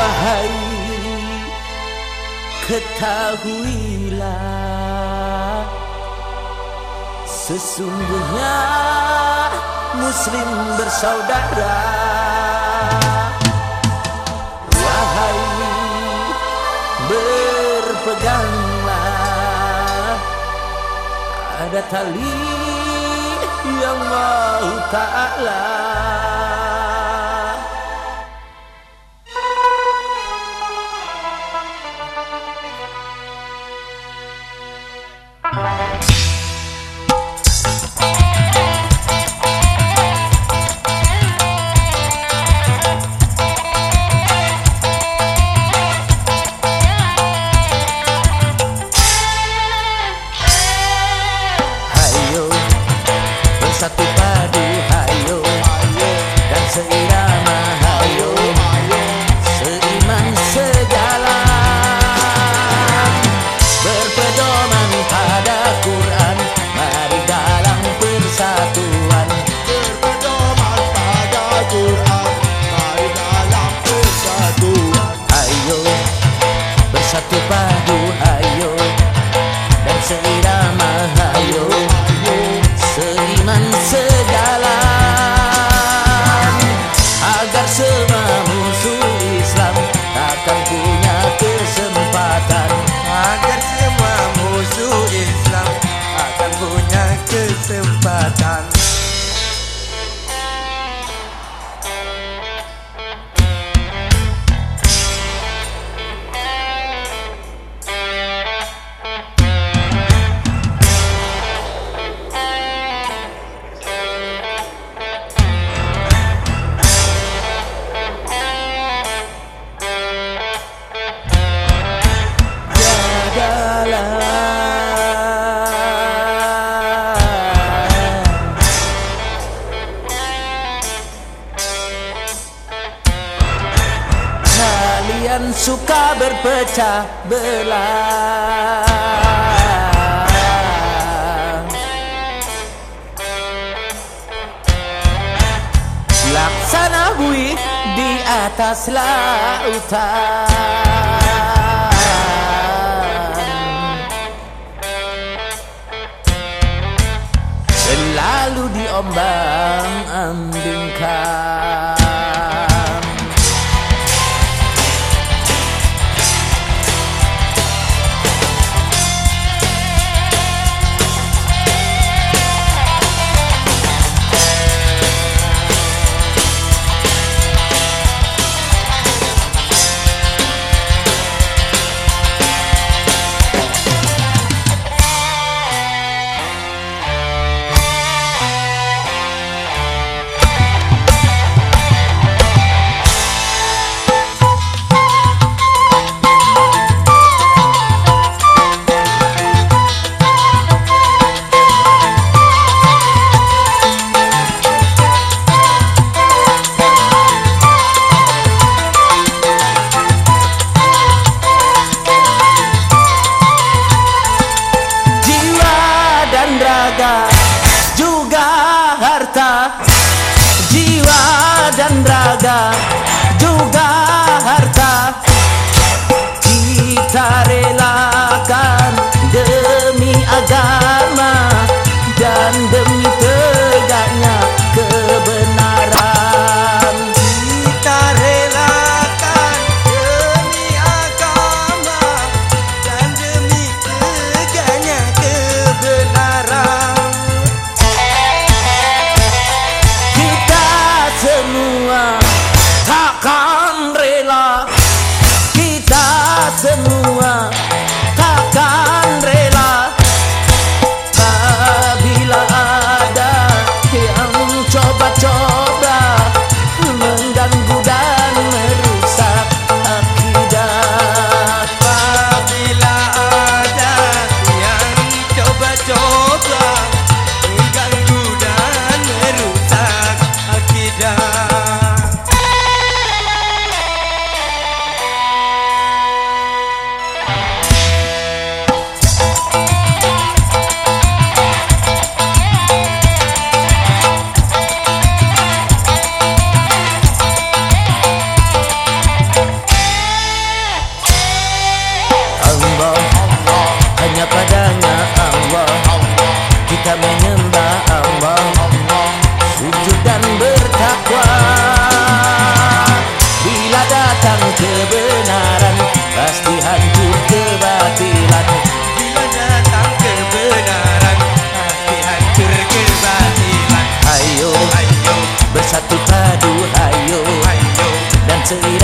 Wahai Ketahuilah Sesungguhnya Muslim bersaudara. Wahai Berpeganglah Ada tali Yang mau ta'ala suka berpecah belah. Laksana bui di atas lautan. 더욱 easily